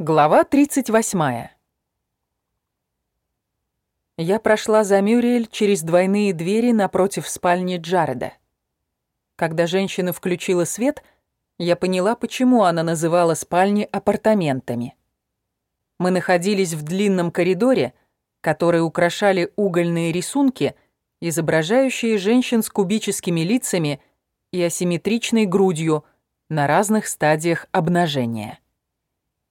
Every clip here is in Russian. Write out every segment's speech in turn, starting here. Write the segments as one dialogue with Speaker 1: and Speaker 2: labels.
Speaker 1: Глава 38. Я прошла за Мюриэль через двойные двери напротив спальни Джареда. Когда женщина включила свет, я поняла, почему она называла спальни апартаментами. Мы находились в длинном коридоре, который украшали угольные рисунки, изображающие женщин с кубическими лицами и асимметричной грудью на разных стадиях обнажения.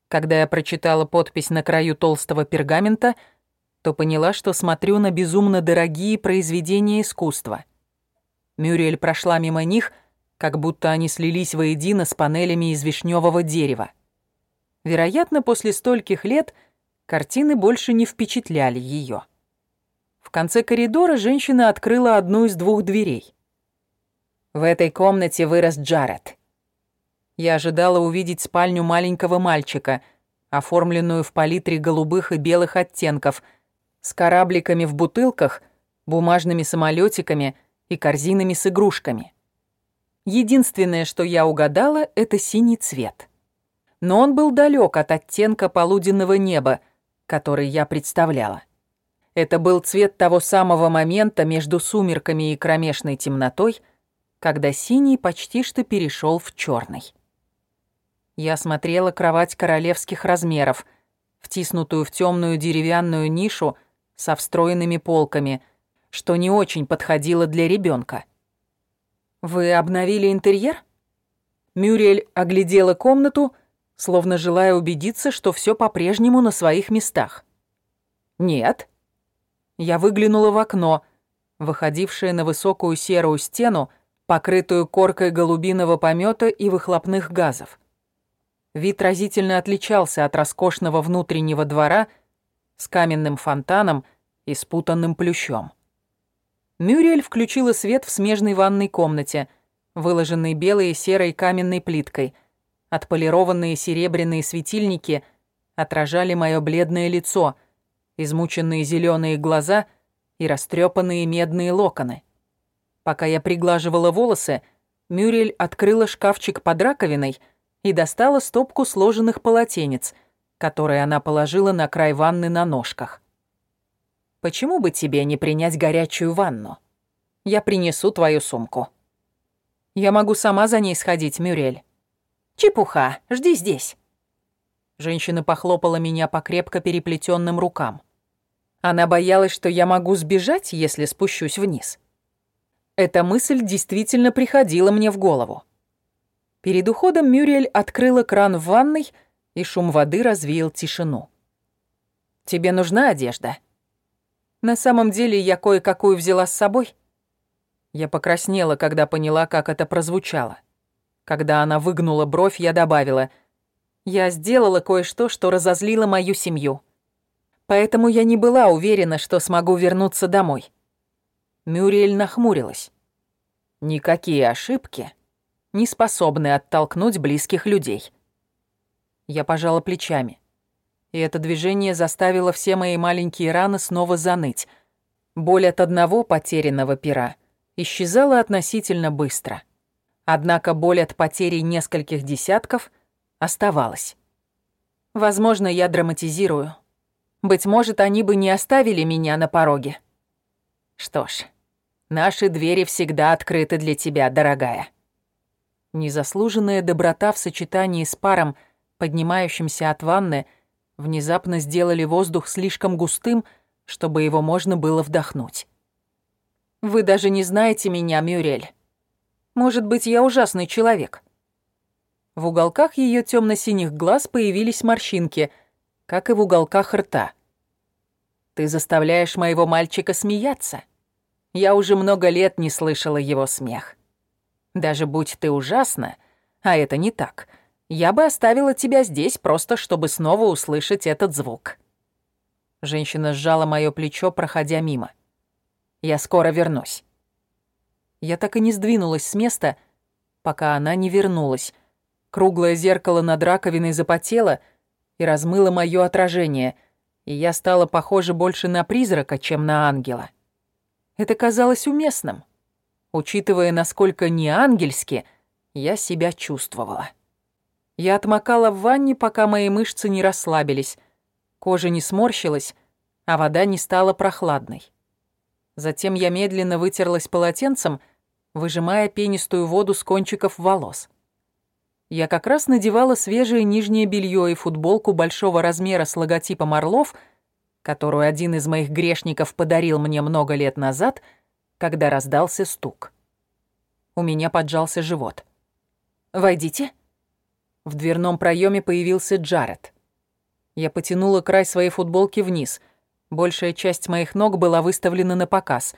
Speaker 1: Когда я прочитала подпись на краю толстого пергамента, то поняла, что смотрю на безумно дорогие произведения искусства. Мюриэль прошла мимо них, как будто они слились воедино с панелями из вишневого дерева. Вероятно, после стольких лет картины больше не впечатляли ее. В конце коридора женщина открыла одну из двух дверей. В этой комнате вырос Джаред. Я ожидала увидеть спальню маленького мальчика, оформленную в палитре голубых и белых оттенков, с корабликами в бутылках, бумажными самолетиками и корзинами с игрушками. Единственное, что я угадала, это синий цвет. Но он был далек от оттенка полуденного неба, который я представляла. Это был цвет того самого момента между сумерками и кромешной темнотой, когда синий почти что перешел в черный. Я смотрела кровать королевских размеров, втиснутую в темную деревянную нишу со встроенными полками, что не очень подходило для ребенка. «Вы обновили интерьер?» Мюрель оглядела комнату, словно желая убедиться, что все по-прежнему на своих местах. «Нет». Я выглянула в окно, выходившее на высокую серую стену, покрытую коркой голубиного помета и выхлопных газов. Вид разительно отличался от роскошного внутреннего двора с каменным фонтаном и спутанным плющом. Мюриэль включила свет в смежной ванной комнате, выложенной белой и серой каменной плиткой. Отполированные серебряные светильники отражали мое бледное лицо, измученные зеленые глаза и растрепанные медные локоны. Пока я приглаживала волосы, Мюрель открыла шкафчик под раковиной — и достала стопку сложенных полотенец, которые она положила на край ванны на ножках. «Почему бы тебе не принять горячую ванну? Я принесу твою сумку». «Я могу сама за ней сходить, Мюрель». «Чепуха, жди здесь». Женщина похлопала меня по крепко переплетенным рукам. Она боялась, что я могу сбежать, если спущусь вниз. Эта мысль действительно приходила мне в голову. Перед уходом Мюриэль открыла кран в ванной, и шум воды развеял тишину. «Тебе нужна одежда?» «На самом деле я кое-какую взяла с собой». Я покраснела, когда поняла, как это прозвучало. Когда она выгнула бровь, я добавила, «Я сделала кое-что, что разозлило мою семью. Поэтому я не была уверена, что смогу вернуться домой». Мюриэль нахмурилась. «Никакие ошибки не способны оттолкнуть близких людей. Я пожала плечами. И это движение заставило все мои маленькие раны снова заныть. Боль от одного потерянного пера исчезала относительно быстро. Однако боль от потери нескольких десятков оставалась. Возможно, я драматизирую. Быть может, они бы не оставили меня на пороге. Что ж, наши двери всегда открыты для тебя, дорогая. Незаслуженная доброта в сочетании с паром, поднимающимся от ванны, внезапно сделали воздух слишком густым, чтобы его можно было вдохнуть. «Вы даже не знаете меня, Мюрель. Может быть, я ужасный человек». В уголках ее темно-синих глаз появились морщинки, как и в уголках рта. «Ты заставляешь моего мальчика смеяться. Я уже много лет не слышала его смех. Даже будь ты ужасна, а это не так, я бы оставила тебя здесь просто, чтобы снова услышать этот звук». Женщина сжала моё плечо, проходя мимо. «Я скоро вернусь». Я так и не сдвинулась с места, пока она не вернулась. Круглое зеркало над раковиной запотело и размыло моё отражение, и я стала похожа больше на призрака, чем на ангела. Это казалось уместным учитывая, насколько неангельски я себя чувствовала. Я отмокала в ванне, пока мои мышцы не расслабились, кожа не сморщилась, а вода не стала прохладной. Затем я медленно вытерлась полотенцем, выжимая пенистую воду с кончиков волос. Я как раз надевала свежее нижнее белье и футболку большого размера с логотипом орлов, которую один из моих грешников подарил мне много лет назад, когда раздался стук. У меня поджался живот. «Войдите». В дверном проеме появился Джаред. Я потянула край своей футболки вниз. Большая часть моих ног была выставлена на показ.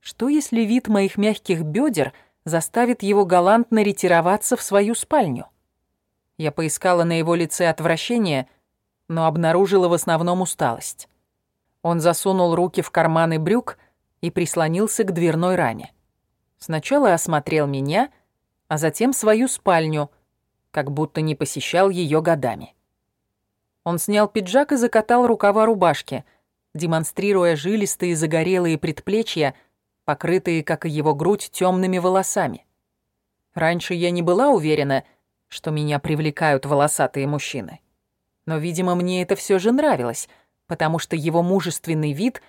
Speaker 1: Что если вид моих мягких бедер заставит его галантно ретироваться в свою спальню? Я поискала на его лице отвращение, но обнаружила в основном усталость. Он засунул руки в карманы брюк и прислонился к дверной раме. Сначала осмотрел меня, а затем свою спальню, как будто не посещал ее годами. Он снял пиджак и закатал рукава рубашки, демонстрируя жилистые загорелые предплечья, покрытые, как и его грудь, темными волосами. Раньше я не была уверена, что меня привлекают волосатые мужчины. Но, видимо, мне это все же нравилось, потому что его мужественный вид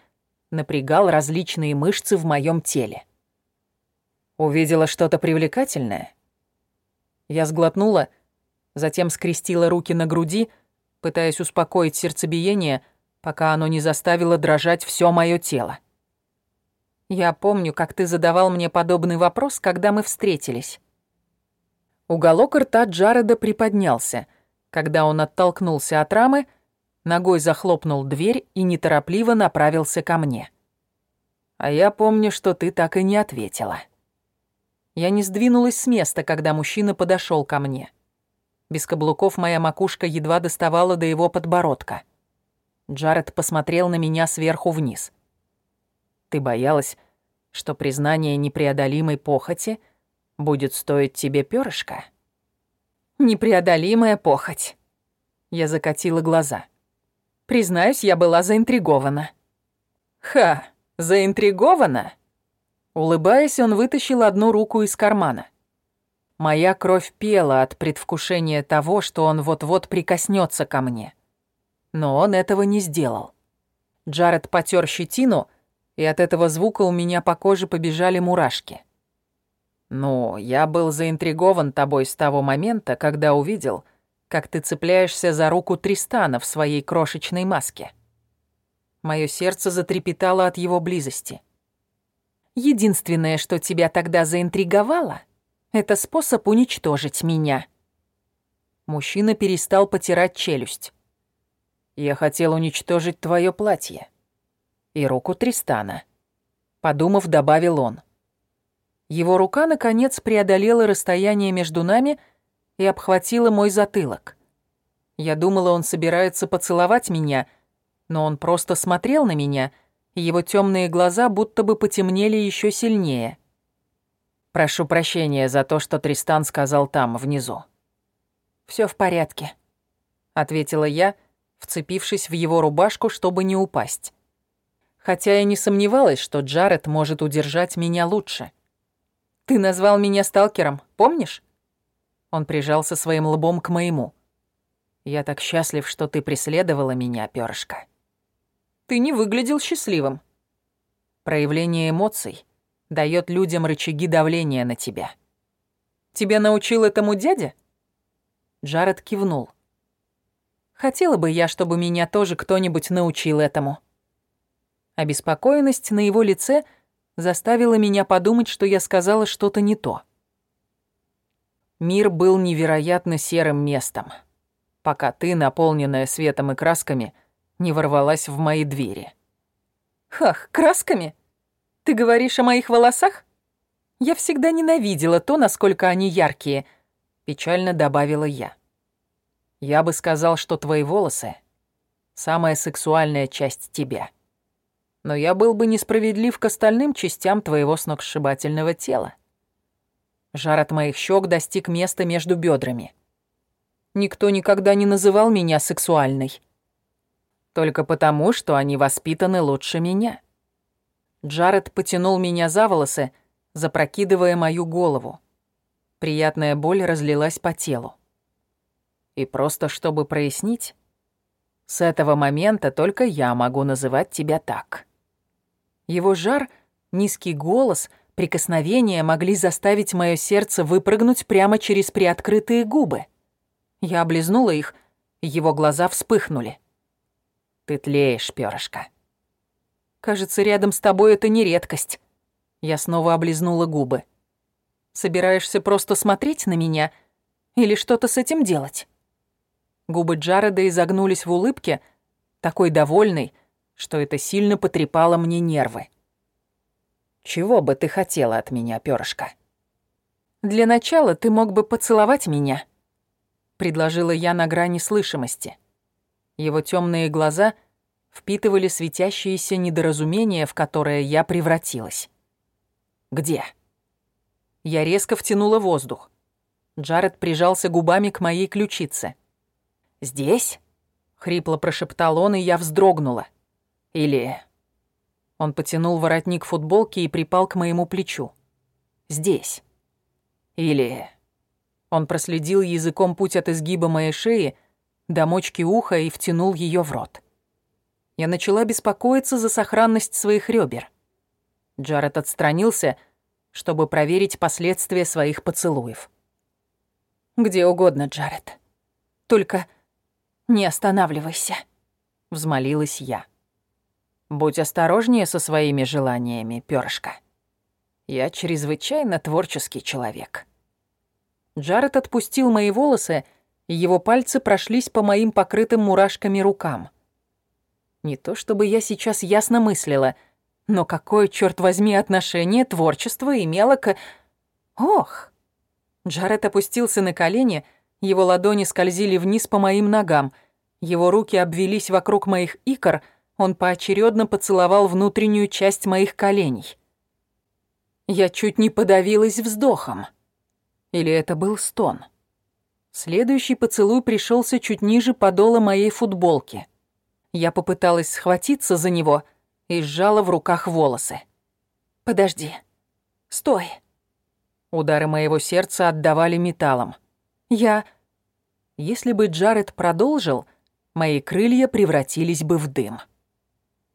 Speaker 1: напрягал различные мышцы в моем теле. Увидела что-то привлекательное? Я сглотнула, затем скрестила руки на груди, пытаясь успокоить сердцебиение, пока оно не заставило дрожать все мое тело. Я помню, как ты задавал мне подобный вопрос, когда мы встретились. Уголок рта Джареда приподнялся, когда он оттолкнулся от рамы, ногой захлопнул дверь и неторопливо направился ко мне. А я помню, что ты так и не ответила. Я не сдвинулась с места, когда мужчина подошел ко мне. Без каблуков моя макушка едва доставала до его подбородка. Джаред посмотрел на меня сверху вниз. «Ты боялась, что признание непреодолимой похоти будет стоить тебе перышка?» «Непреодолимая похоть». Я закатила глаза. Признаюсь, я была заинтригована. «Ха, заинтригована?» Улыбаясь, он вытащил одну руку из кармана. Моя кровь пела от предвкушения того, что он вот-вот прикоснется ко мне. Но он этого не сделал. Джаред потер щетину, и от этого звука у меня по коже побежали мурашки. «Ну, я был заинтригован тобой с того момента, когда увидел, как ты цепляешься за руку Тристана в своей крошечной маске». Моё сердце затрепетало от его близости. «Единственное, что тебя тогда заинтриговало — это способ уничтожить меня». Мужчина перестал потирать челюсть. «Я хотел уничтожить твое платье. И руку Тристана». Подумав, добавил он. Его рука, наконец, преодолела расстояние между нами и обхватила мой затылок. Я думала, он собирается поцеловать меня, но он просто смотрел на меня, и его темные глаза будто бы потемнели еще сильнее. Прошу прощения за то, что Тристан сказал там, внизу. Все в порядке», — ответила я, вцепившись в его рубашку, чтобы не упасть. Хотя я не сомневалась, что Джаред может удержать меня лучше. «Ты назвал меня сталкером, помнишь?» Он прижался своим лбом к моему. «Я так счастлив, что ты преследовала меня, пёрышко». «Ты не выглядел счастливым». Проявление эмоций — дает людям рычаги давления на тебя. Тебя научил этому дядя? Джаред кивнул. Хотела бы я, чтобы меня тоже кто-нибудь научил этому. Обеспокоенность на его лице заставила меня подумать, что я сказала что-то не то. Мир был невероятно серым местом, пока ты, наполненная светом и красками, не ворвалась в мои двери. «Хах, красками?» Ты говоришь о моих волосах? Я всегда ненавидела то, насколько они яркие, печально добавила я. Я бы сказал, что твои волосы — самая сексуальная часть тебя. Но я был бы несправедлив к остальным частям твоего сногсшибательного тела. Жар от моих щек достиг места между бедрами. Никто никогда не называл меня сексуальной. Только потому, что они воспитаны лучше меня. Джаред потянул меня за волосы, запрокидывая мою голову. Приятная боль разлилась по телу. И просто чтобы прояснить, с этого момента только я могу называть тебя так. Его жар, низкий голос, прикосновения могли заставить мое сердце выпрыгнуть прямо через приоткрытые губы. Я облизнула их, его глаза вспыхнули. «Ты тлеешь, перышко». «Кажется, рядом с тобой это не редкость». Я снова облизнула губы. «Собираешься просто смотреть на меня или что-то с этим делать?» Губы Джареда изогнулись в улыбке, такой довольной, что это сильно потрепало мне нервы. «Чего бы ты хотела от меня, перышко?» «Для начала ты мог бы поцеловать меня», — предложила я на грани слышимости. Его темные глаза впитывали светящиеся недоразумения, в которое я превратилась. «Где?» Я резко втянула воздух. Джаред прижался губами к моей ключице. «Здесь?» — хрипло прошептал он, и я вздрогнула. «Или...» Он потянул воротник футболки и припал к моему плечу. «Здесь». «Или...» Он проследил языком путь от изгиба моей шеи до мочки уха и втянул ее в рот. Я начала беспокоиться за сохранность своих ребер. Джаред отстранился, чтобы проверить последствия своих поцелуев. «Где угодно, Джаред. Только не останавливайся», — взмолилась я. «Будь осторожнее со своими желаниями, перышко. Я чрезвычайно творческий человек». Джаред отпустил мои волосы, и его пальцы прошлись по моим покрытым мурашками рукам. Не то чтобы я сейчас ясно мыслила, но какое, черт возьми, отношение творчество имело к... Ох! Джаред опустился на колени, его ладони скользили вниз по моим ногам, его руки обвелись вокруг моих икр, он поочередно поцеловал внутреннюю часть моих коленей. Я чуть не подавилась вздохом. Или это был стон? Следующий поцелуй пришелся чуть ниже подола моей футболки. Я попыталась схватиться за него и сжала в руках волосы. «Подожди. Стой!» Удары моего сердца отдавали металлом. Я... Если бы Джаред продолжил, мои крылья превратились бы в дым.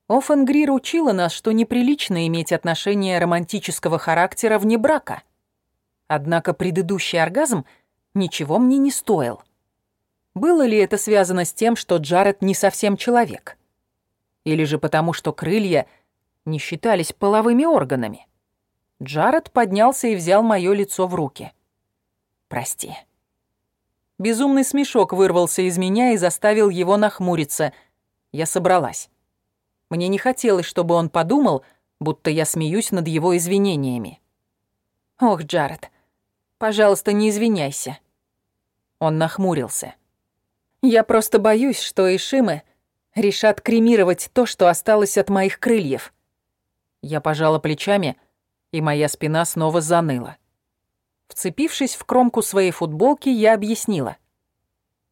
Speaker 1: Оффенгрир учила нас, что неприлично иметь отношения романтического характера вне брака. Однако предыдущий оргазм ничего мне не стоил. Было ли это связано с тем, что Джаред не совсем человек? Или же потому, что крылья не считались половыми органами? Джаред поднялся и взял моё лицо в руки. «Прости». Безумный смешок вырвался из меня и заставил его нахмуриться. Я собралась. Мне не хотелось, чтобы он подумал, будто я смеюсь над его извинениями. «Ох, Джаред, пожалуйста, не извиняйся». Он нахмурился. «Я просто боюсь, что Ишимы решат кремировать то, что осталось от моих крыльев». Я пожала плечами, и моя спина снова заныла. Вцепившись в кромку своей футболки, я объяснила.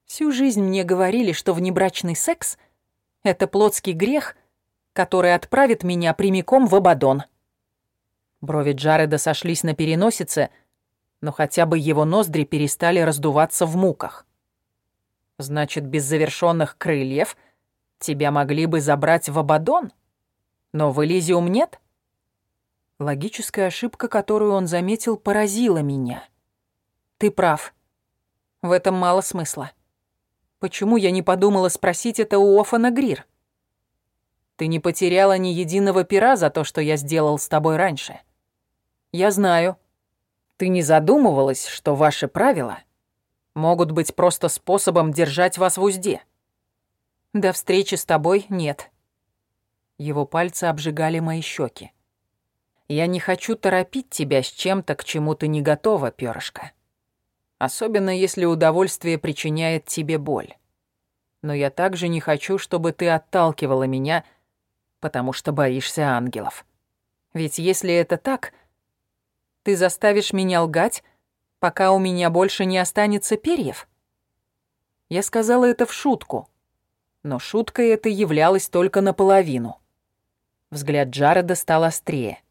Speaker 1: Всю жизнь мне говорили, что внебрачный секс — это плотский грех, который отправит меня прямиком в Абадон. Брови Джареда сошлись на переносице, но хотя бы его ноздри перестали раздуваться в муках. Значит, без завершенных крыльев тебя могли бы забрать в Абадон? Но в Элизиум нет? — Логическая ошибка, которую он заметил, поразила меня. Ты прав. В этом мало смысла. Почему я не подумала спросить это у Офана Грир? Ты не потеряла ни единого пера за то, что я сделал с тобой раньше. Я знаю. Ты не задумывалась, что ваши правила могут быть просто способом держать вас в узде? До встречи с тобой нет. Его пальцы обжигали мои щеки. Я не хочу торопить тебя с чем-то, к чему ты не готова, перышко. Особенно если удовольствие причиняет тебе боль. Но я также не хочу, чтобы ты отталкивала меня, потому что боишься ангелов. Ведь если это так, ты заставишь меня лгать, пока у меня больше не останется перьев. Я сказала это в шутку, но шуткой это являлось только наполовину. Взгляд Джареда стал острее.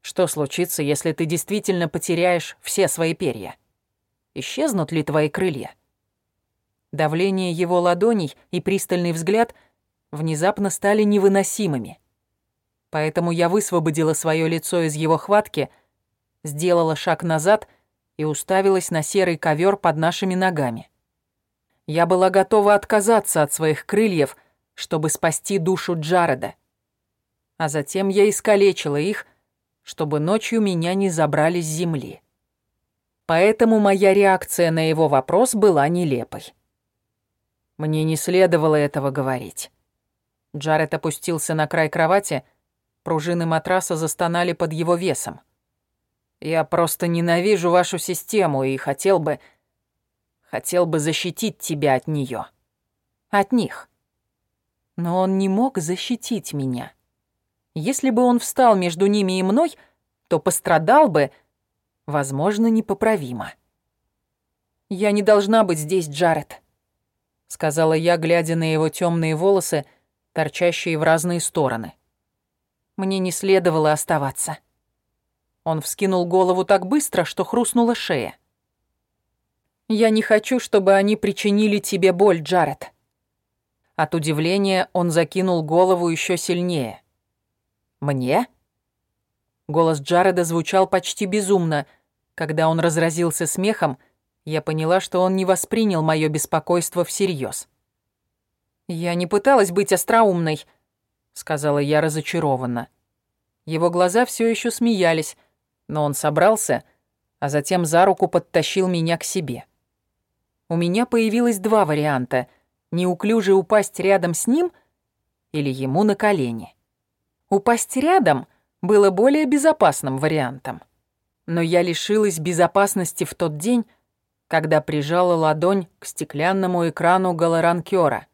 Speaker 1: Что случится, если ты действительно потеряешь все свои перья? Исчезнут ли твои крылья? Давление его ладоней и пристальный взгляд внезапно стали невыносимыми. Поэтому я высвободила свое лицо из его хватки, сделала шаг назад и уставилась на серый ковер под нашими ногами. Я была готова отказаться от своих крыльев, чтобы спасти душу Джареда. А затем я искалечила их, чтобы ночью меня не забрали с земли. Поэтому моя реакция на его вопрос была нелепой. Мне не следовало этого говорить. Джаред опустился на край кровати, пружины матраса застонали под его весом. «Я просто ненавижу вашу систему и хотел бы... хотел бы защитить тебя от нее, От них. Но он не мог защитить меня. Если бы он встал между ними и мной, то пострадал бы, возможно, непоправимо. «Я не должна быть здесь, Джаред», — сказала я, глядя на его темные волосы, торчащие в разные стороны. Мне не следовало оставаться. Он вскинул голову так быстро, что хрустнула шея. «Я не хочу, чтобы они причинили тебе боль, Джаред». От удивления он закинул голову еще сильнее. «Мне?» Голос Джареда звучал почти безумно. Когда он разразился смехом, я поняла, что он не воспринял мое беспокойство всерьез. «Я не пыталась быть остроумной», — сказала я разочарованно. Его глаза все еще смеялись, но он собрался, а затем за руку подтащил меня к себе. У меня появилось два варианта — неуклюже упасть рядом с ним или ему на колени. Упасть рядом было более безопасным вариантом. Но я лишилась безопасности в тот день, когда прижала ладонь к стеклянному экрану голоранкера,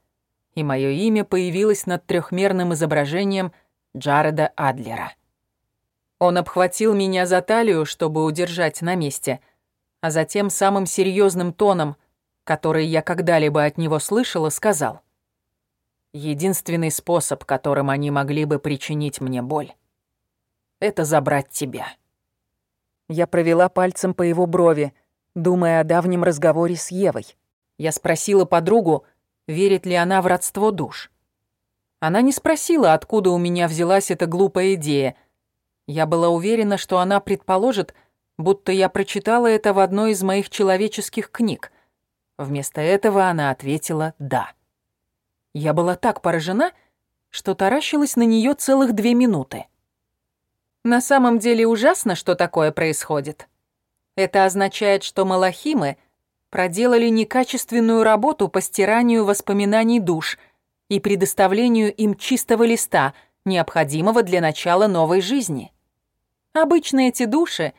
Speaker 1: и мое имя появилось над трехмерным изображением Джареда Адлера. Он обхватил меня за талию, чтобы удержать на месте, а затем самым серьезным тоном, который я когда-либо от него слышала, сказал. «Единственный способ, которым они могли бы причинить мне боль, это забрать тебя». Я провела пальцем по его брови, думая о давнем разговоре с Евой. Я спросила подругу, верит ли она в родство душ. Она не спросила, откуда у меня взялась эта глупая идея. Я была уверена, что она предположит, будто я прочитала это в одной из моих человеческих книг. Вместо этого она ответила «да». Я была так поражена, что таращилась на нее целых две минуты. На самом деле ужасно, что такое происходит. Это означает, что малахимы проделали некачественную работу по стиранию воспоминаний душ и предоставлению им чистого листа, необходимого для начала новой жизни. Обычно эти души,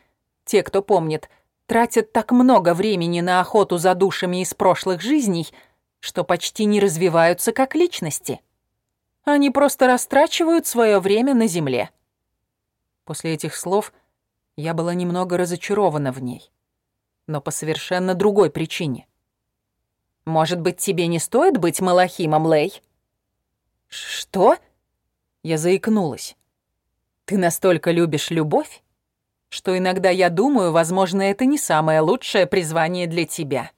Speaker 1: те, кто помнит, тратят так много времени на охоту за душами из прошлых жизней, что почти не развиваются как личности. Они просто растрачивают свое время на земле. После этих слов я была немного разочарована в ней. Но по совершенно другой причине. «Может быть, тебе не стоит быть Малахимом, Лей?» «Что?» Я заикнулась. «Ты настолько любишь любовь, что иногда я думаю, возможно, это не самое лучшее призвание для тебя».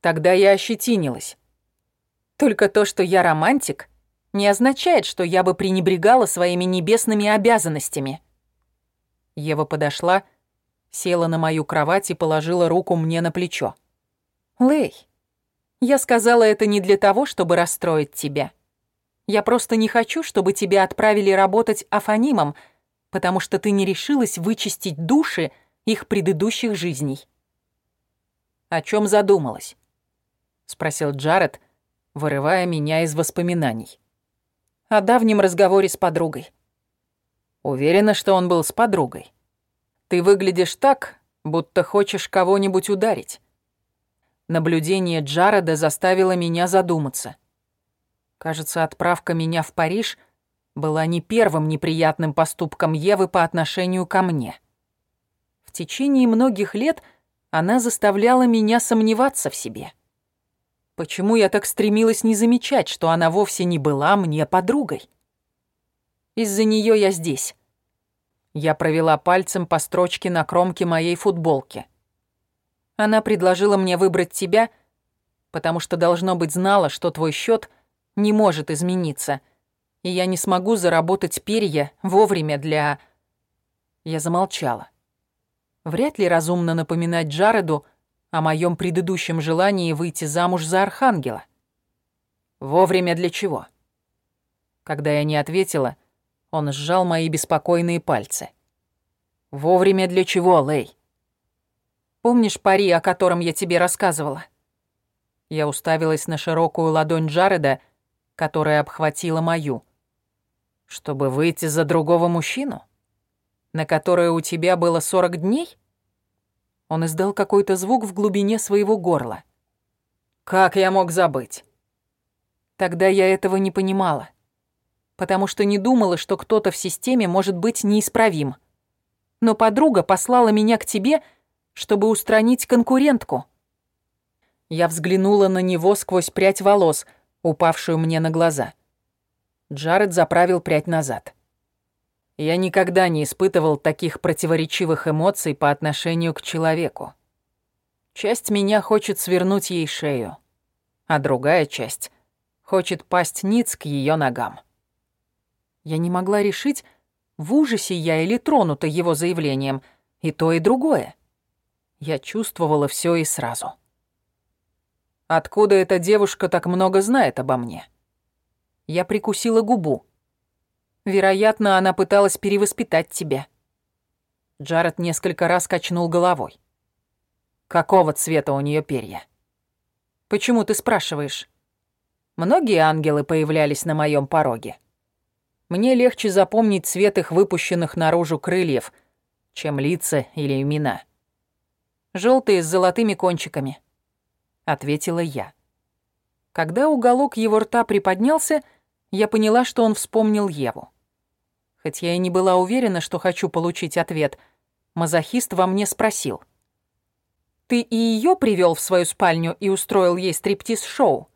Speaker 1: Тогда я ощетинилась. Только то, что я романтик, не означает, что я бы пренебрегала своими небесными обязанностями. Ева подошла, села на мою кровать и положила руку мне на плечо. «Лэй, я сказала это не для того, чтобы расстроить тебя. Я просто не хочу, чтобы тебя отправили работать афанимом, потому что ты не решилась вычистить души их предыдущих жизней». «О чем задумалась?» — спросил Джаред, вырывая меня из воспоминаний. «О давнем разговоре с подругой. Уверена, что он был с подругой. Ты выглядишь так, будто хочешь кого-нибудь ударить. Наблюдение Джареда заставило меня задуматься. Кажется, отправка меня в Париж была не первым неприятным поступком Евы по отношению ко мне. В течение многих лет она заставляла меня сомневаться в себе. Почему я так стремилась не замечать, что она вовсе не была мне подругой? Из-за нее я здесь. Я провела пальцем по строчке на кромке моей футболки. Она предложила мне выбрать тебя, потому что, должно быть, знала, что твой счет не может измениться, и я не смогу заработать перья вовремя для...» Я замолчала. Вряд ли разумно напоминать Джареду о моем предыдущем желании выйти замуж за Архангела. Вовремя для чего? Когда я не ответила, он сжал мои беспокойные пальцы. Вовремя для чего, Лей? Помнишь пари, о котором я тебе рассказывала? Я уставилась на широкую ладонь Джареда, которая обхватила мою. Чтобы выйти за другого мужчину? На которое у тебя было 40 дней? Он издал какой-то звук в глубине своего горла. Как я мог забыть? Тогда я этого не понимала, потому что не думала, что кто-то в системе может быть неисправим. Но подруга послала меня к тебе — чтобы устранить конкурентку. Я взглянула на него сквозь прядь волос, упавшую мне на глаза. Джаред заправил прядь назад. Я никогда не испытывал таких противоречивых эмоций по отношению к человеку. Часть меня хочет свернуть ей шею, а другая часть хочет пасть ниц к ее ногам. Я не могла решить, в ужасе я или тронута его заявлением, и то, и другое. Я чувствовала все и сразу. Откуда эта девушка так много знает обо мне? Я прикусила губу. Вероятно, она пыталась перевоспитать тебя. Джаред несколько раз качнул головой. Какого цвета у нее перья? Почему ты спрашиваешь? Многие ангелы появлялись на моем пороге. Мне легче запомнить цвет их выпущенных наружу крыльев, чем лица или имена. Желтые с золотыми кончиками», — ответила я. Когда уголок его рта приподнялся, я поняла, что он вспомнил Еву. Хоть я и не была уверена, что хочу получить ответ, мазохист во мне спросил. «Ты и ее привел в свою спальню и устроил ей стриптиз-шоу?»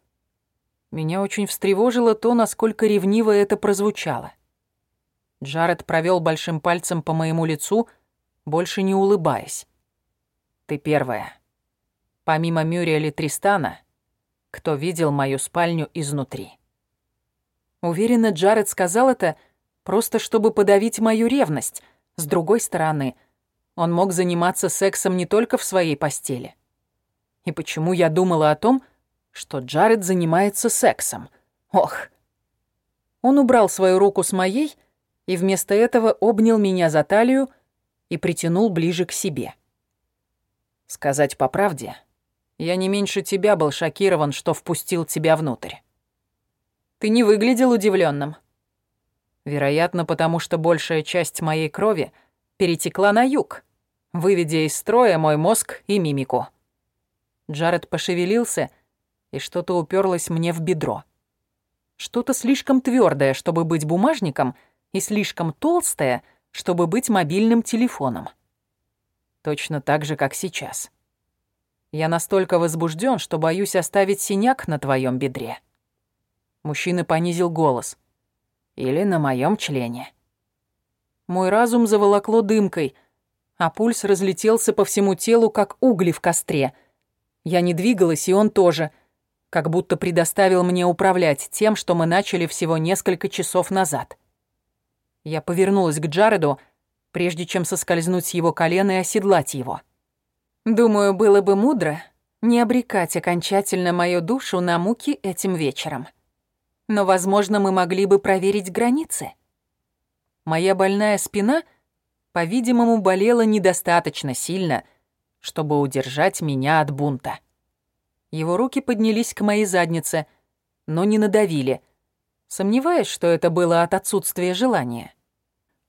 Speaker 1: Меня очень встревожило то, насколько ревниво это прозвучало. Джаред провел большим пальцем по моему лицу, больше не улыбаясь. Ты первая. Помимо Мюриэля Тристана, кто видел мою спальню изнутри. Уверена, Джаред сказал это просто чтобы подавить мою ревность. С другой стороны, он мог заниматься сексом не только в своей постели. И почему я думала о том, что Джаред занимается сексом? Ох. Он убрал свою руку с моей и вместо этого обнял меня за талию и притянул ближе к себе. Сказать по правде, я не меньше тебя был шокирован, что впустил тебя внутрь. Ты не выглядел удивленным. Вероятно, потому что большая часть моей крови перетекла на юг, выведя из строя мой мозг и мимику. Джаред пошевелился, и что-то уперлось мне в бедро. Что-то слишком твердое, чтобы быть бумажником, и слишком толстое, чтобы быть мобильным телефоном. Точно так же, как сейчас. Я настолько возбужден, что боюсь оставить синяк на твоем бедре. Мужчина понизил голос. Или на моем члене. Мой разум заволокло дымкой, а пульс разлетелся по всему телу, как угли в костре. Я не двигалась, и он тоже, как будто предоставил мне управлять тем, что мы начали всего несколько часов назад. Я повернулась к Джареду, прежде чем соскользнуть с его колена и оседлать его. Думаю, было бы мудро не обрекать окончательно мою душу на муки этим вечером. Но, возможно, мы могли бы проверить границы. Моя больная спина, по-видимому, болела недостаточно сильно, чтобы удержать меня от бунта. Его руки поднялись к моей заднице, но не надавили, сомневаясь, что это было от отсутствия желания.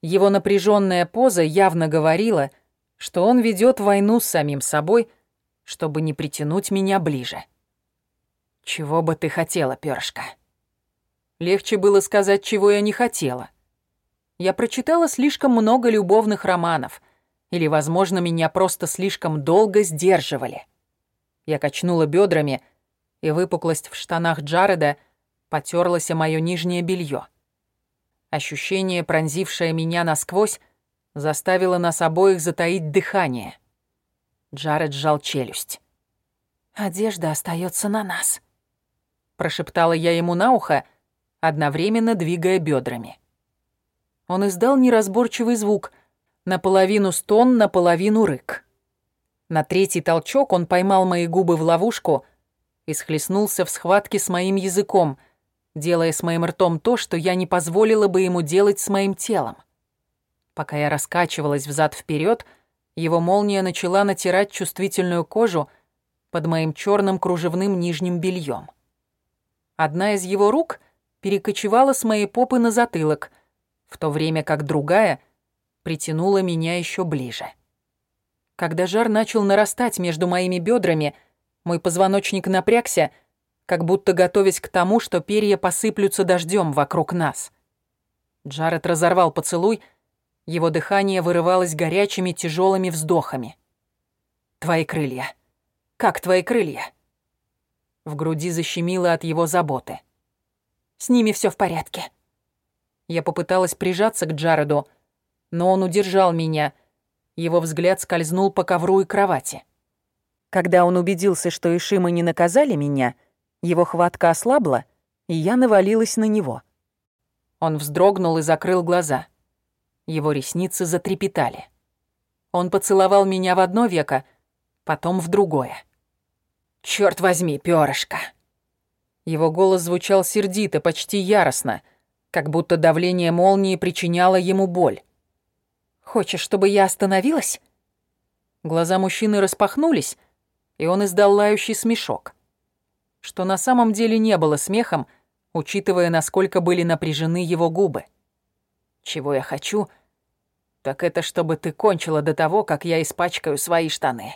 Speaker 1: Его напряженная поза явно говорила, что он ведет войну с самим собой, чтобы не притянуть меня ближе. «Чего бы ты хотела, перышко?» Легче было сказать, чего я не хотела. Я прочитала слишком много любовных романов, или, возможно, меня просто слишком долго сдерживали. Я качнула бедрами, и выпуклость в штанах Джареда потерлась о моё нижнее белье. Ощущение, пронзившее меня насквозь, заставило нас обоих затаить дыхание. Джаред сжал челюсть. «Одежда остается на нас», — прошептала я ему на ухо, одновременно двигая бедрами. Он издал неразборчивый звук, наполовину стон, наполовину рык. На третий толчок он поймал мои губы в ловушку и схлестнулся в схватке с моим языком, делая с моим ртом то, что я не позволила бы ему делать с моим телом. Пока я раскачивалась взад вперед, его молния начала натирать чувствительную кожу под моим черным кружевным нижним бельем. Одна из его рук перекочевала с моей попы на затылок, в то время как другая притянула меня еще ближе. Когда жар начал нарастать между моими бедрами, мой позвоночник напрягся, как будто готовясь к тому, что перья посыплются дождем вокруг нас. Джаред разорвал поцелуй, его дыхание вырывалось горячими тяжелыми вздохами. «Твои крылья. Как твои крылья?» В груди защемило от его заботы. «С ними все в порядке». Я попыталась прижаться к Джареду, но он удержал меня. Его взгляд скользнул по ковру и кровати. Когда он убедился, что Ишимы не наказали меня, его хватка ослабла, и я навалилась на него. Он вздрогнул и закрыл глаза. Его ресницы затрепетали. Он поцеловал меня в одно веко, потом в другое. «Чёрт возьми, пёрышко!» Его голос звучал сердито, почти яростно, как будто давление молнии причиняло ему боль. «Хочешь, чтобы я остановилась?» Глаза мужчины распахнулись, и он издал лающий смешок. Что на самом деле не было смехом, учитывая, насколько были напряжены его губы. Чего я хочу, так это чтобы ты кончила до того, как я испачкаю свои штаны.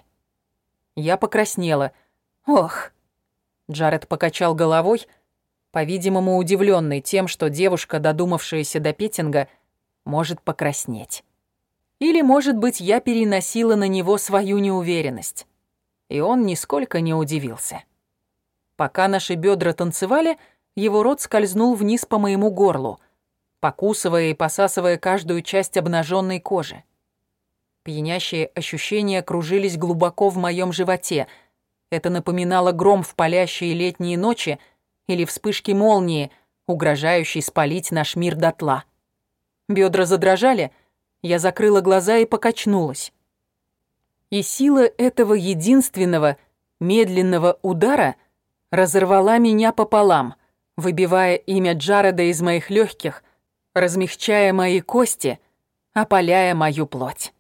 Speaker 1: Я покраснела. Ох. Джаред покачал головой, по-видимому, удивленный тем, что девушка, додумавшаяся до петинга, может покраснеть. Или, может быть, я переносила на него свою неуверенность. И он нисколько не удивился. Пока наши бедра танцевали, его рот скользнул вниз по моему горлу — покусывая и посасывая каждую часть обнаженной кожи. Пьянящие ощущения кружились глубоко в моем животе. Это напоминало гром в палящие летние ночи или вспышки молнии, угрожающей спалить наш мир дотла. Бедра задрожали, я закрыла глаза и покачнулась. И сила этого единственного, медленного удара разорвала меня пополам, выбивая имя Джареда из моих легких размягчая мои кости, опаляя мою плоть.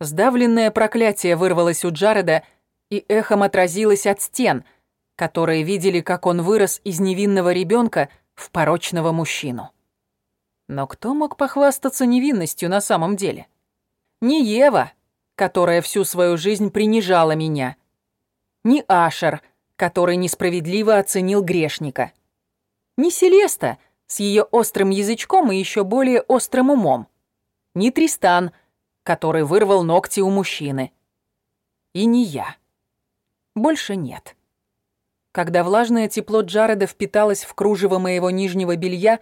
Speaker 1: Сдавленное проклятие вырвалось у Джареда и эхом отразилось от стен, которые видели, как он вырос из невинного ребенка в порочного мужчину. Но кто мог похвастаться невинностью на самом деле? Не Ева, которая всю свою жизнь принижала меня. Не Ашер, который несправедливо оценил грешника. Не Селеста, с ее острым язычком и еще более острым умом. Не Тристан, который вырвал ногти у мужчины. И не я. Больше нет. Когда влажное тепло Джареда впиталось в кружево моего нижнего белья,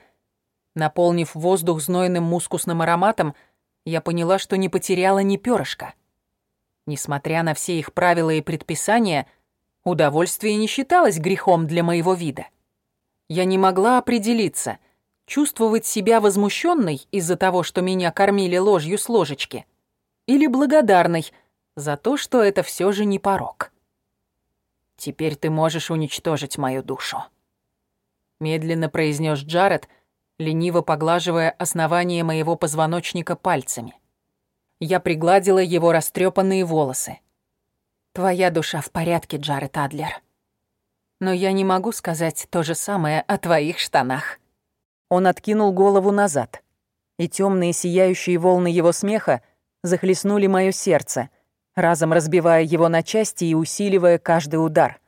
Speaker 1: наполнив воздух знойным мускусным ароматом, я поняла, что не потеряла ни перышка. Несмотря на все их правила и предписания, удовольствие не считалось грехом для моего вида. Я не могла определиться, чувствовать себя возмущенной из-за того, что меня кормили ложью с ложечки, или благодарной за то, что это все же не порог. «Теперь ты можешь уничтожить мою душу», — медленно произнес Джаред, лениво поглаживая основание моего позвоночника пальцами. Я пригладила его растрепанные волосы. «Твоя душа в порядке, Джаред Адлер», но я не могу сказать то же самое о твоих штанах». Он откинул голову назад, и темные сияющие волны его смеха захлестнули мое сердце, разом разбивая его на части и усиливая каждый удар.